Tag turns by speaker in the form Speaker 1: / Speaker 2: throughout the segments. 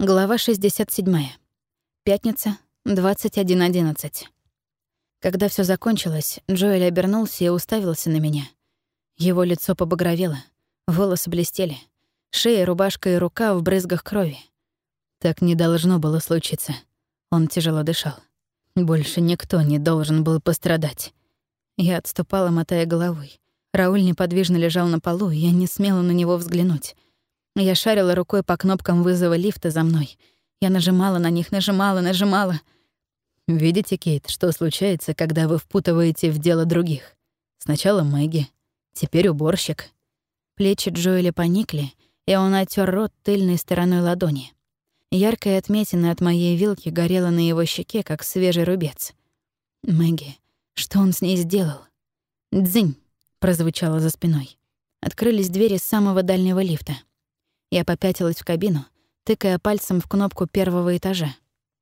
Speaker 1: Глава 67. Пятница, 21.11. Когда все закончилось, Джоэль обернулся и уставился на меня. Его лицо побагровело, волосы блестели, шея, рубашка и рука в брызгах крови. Так не должно было случиться. Он тяжело дышал. Больше никто не должен был пострадать. Я отступала, мотая головой. Рауль неподвижно лежал на полу, и я не смела на него взглянуть — я шарила рукой по кнопкам вызова лифта за мной. Я нажимала на них, нажимала, нажимала. Видите, Кейт, что случается, когда вы впутываете в дело других? Сначала Мэгги, теперь уборщик. Плечи Джоэля поникли, и он оттер рот тыльной стороной ладони. Яркая отметина от моей вилки горела на его щеке, как свежий рубец. Мэгги, что он с ней сделал? «Дзынь!» — прозвучало за спиной. Открылись двери самого дальнего лифта. Я попятилась в кабину, тыкая пальцем в кнопку первого этажа.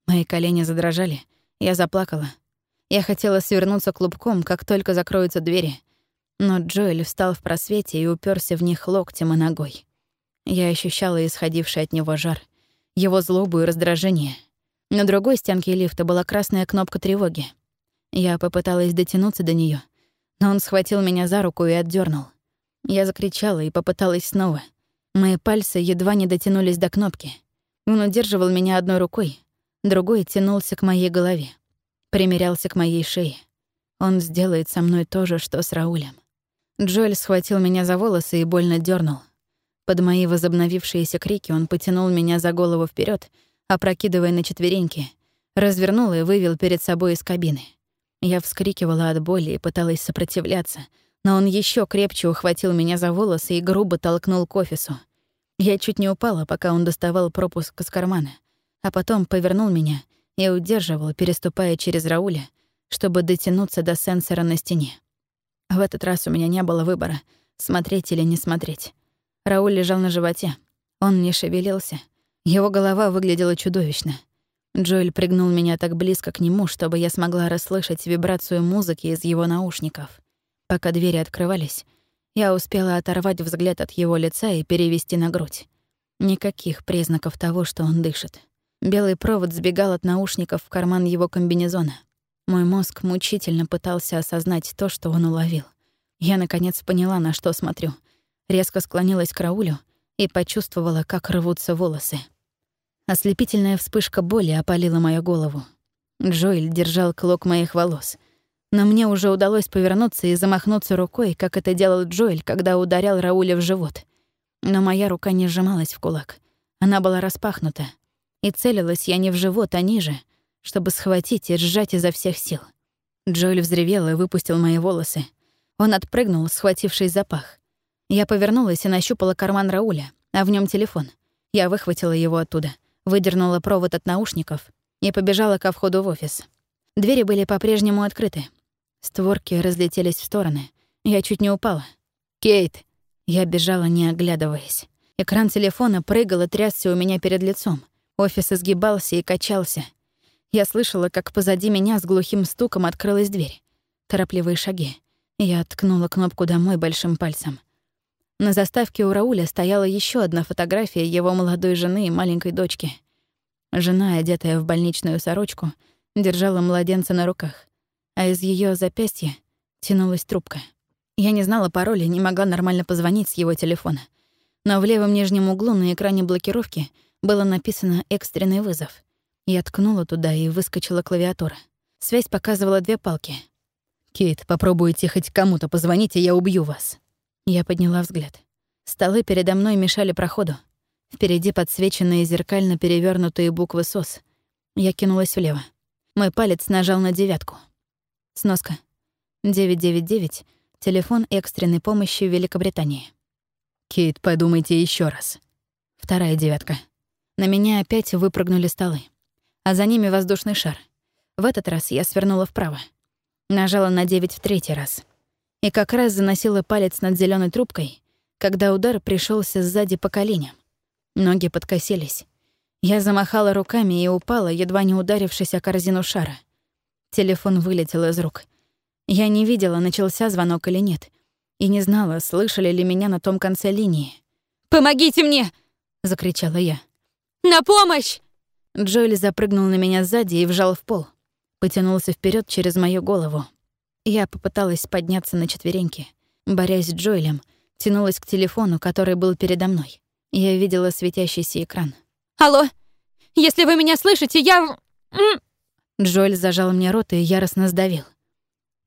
Speaker 1: Мои колени задрожали. Я заплакала. Я хотела свернуться клубком, как только закроются двери. Но Джоэль встал в просвете и уперся в них локтем и ногой. Я ощущала исходивший от него жар, его злобу и раздражение. На другой стенке лифта была красная кнопка тревоги. Я попыталась дотянуться до нее, но он схватил меня за руку и отдернул. Я закричала и попыталась снова — Мои пальцы едва не дотянулись до кнопки. Он удерживал меня одной рукой, другой тянулся к моей голове, примерялся к моей шее. Он сделает со мной то же, что с Раулем. Джоэль схватил меня за волосы и больно дернул. Под мои возобновившиеся крики он потянул меня за голову вперед, опрокидывая на четвереньки, развернул и вывел перед собой из кабины. Я вскрикивала от боли и пыталась сопротивляться, но он еще крепче ухватил меня за волосы и грубо толкнул к офису. Я чуть не упала, пока он доставал пропуск из кармана, а потом повернул меня и удерживал, переступая через Рауля, чтобы дотянуться до сенсора на стене. В этот раз у меня не было выбора, смотреть или не смотреть. Рауль лежал на животе. Он не шевелился. Его голова выглядела чудовищно. Джоэль пригнул меня так близко к нему, чтобы я смогла расслышать вибрацию музыки из его наушников. Пока двери открывались, я успела оторвать взгляд от его лица и перевести на грудь. Никаких признаков того, что он дышит. Белый провод сбегал от наушников в карман его комбинезона. Мой мозг мучительно пытался осознать то, что он уловил. Я, наконец, поняла, на что смотрю. Резко склонилась к Раулю и почувствовала, как рвутся волосы. Ослепительная вспышка боли опалила мою голову. Джоэль держал клок моих волос — но мне уже удалось повернуться и замахнуться рукой, как это делал Джоэль, когда ударял Рауля в живот. Но моя рука не сжималась в кулак. Она была распахнута. И целилась я не в живот, а ниже, чтобы схватить и сжать изо всех сил. Джоэль взревел и выпустил мои волосы. Он отпрыгнул, схватившись за пах. Я повернулась и нащупала карман Рауля, а в нем телефон. Я выхватила его оттуда, выдернула провод от наушников и побежала ко входу в офис. Двери были по-прежнему открыты, Створки разлетелись в стороны. Я чуть не упала. «Кейт!» Я бежала, не оглядываясь. Экран телефона прыгал и трясся у меня перед лицом. Офис изгибался и качался. Я слышала, как позади меня с глухим стуком открылась дверь. Торопливые шаги. Я ткнула кнопку «Домой» большим пальцем. На заставке у Рауля стояла еще одна фотография его молодой жены и маленькой дочки. Жена, одетая в больничную сорочку, держала младенца на руках а из ее запястья тянулась трубка. Я не знала пароля, не могла нормально позвонить с его телефона. Но в левом нижнем углу на экране блокировки было написано «экстренный вызов». Я ткнула туда и выскочила клавиатура. Связь показывала две палки. «Кейт, попробуйте хоть кому-то позвонить, и я убью вас». Я подняла взгляд. Столы передо мной мешали проходу. Впереди подсвеченные зеркально перевернутые буквы СОС. Я кинулась влево. Мой палец нажал на девятку. Сноска. 999. Телефон экстренной помощи в Великобритании.
Speaker 2: Кейт, подумайте еще раз.
Speaker 1: Вторая девятка. На меня опять выпрыгнули столы. А за ними воздушный шар. В этот раз я свернула вправо. Нажала на 9 в третий раз. И как раз заносила палец над зеленой трубкой, когда удар пришелся сзади по коленям. Ноги подкосились. Я замахала руками и упала, едва не ударившись о корзину шара. Телефон вылетел из рук. Я не видела, начался звонок или нет. И не знала, слышали ли меня на том конце линии. «Помогите мне!» — закричала я.
Speaker 3: На помощь!»
Speaker 1: Джоэль запрыгнул на меня сзади и вжал в пол. Потянулся вперед через мою голову. Я попыталась подняться на четвереньки. Борясь с Джоэлем, тянулась к телефону, который был передо мной. Я видела светящийся экран.
Speaker 3: «Алло! Если вы меня слышите, я...»
Speaker 1: Джоэль зажал мне рот и яростно сдавил.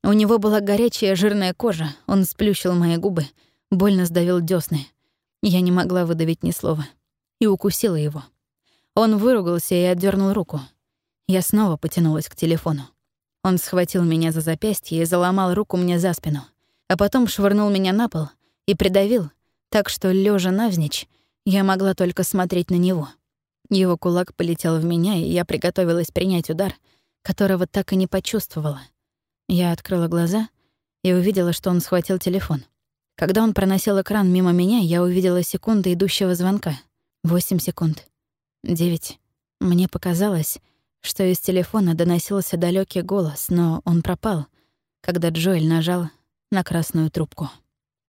Speaker 1: У него была горячая жирная кожа, он сплющил мои губы, больно сдавил дёсны. Я не могла выдавить ни слова. И укусила его. Он выругался и отдернул руку. Я снова потянулась к телефону. Он схватил меня за запястье и заломал руку мне за спину, а потом швырнул меня на пол и придавил, так что, лежа навзничь, я могла только смотреть на него. Его кулак полетел в меня, и я приготовилась принять удар, которого так и не почувствовала. Я открыла глаза и увидела, что он схватил телефон. Когда он проносил экран мимо меня, я увидела секунды идущего звонка. Восемь секунд. Девять. Мне показалось, что из телефона доносился далекий голос, но он пропал, когда Джоэль нажал на красную трубку.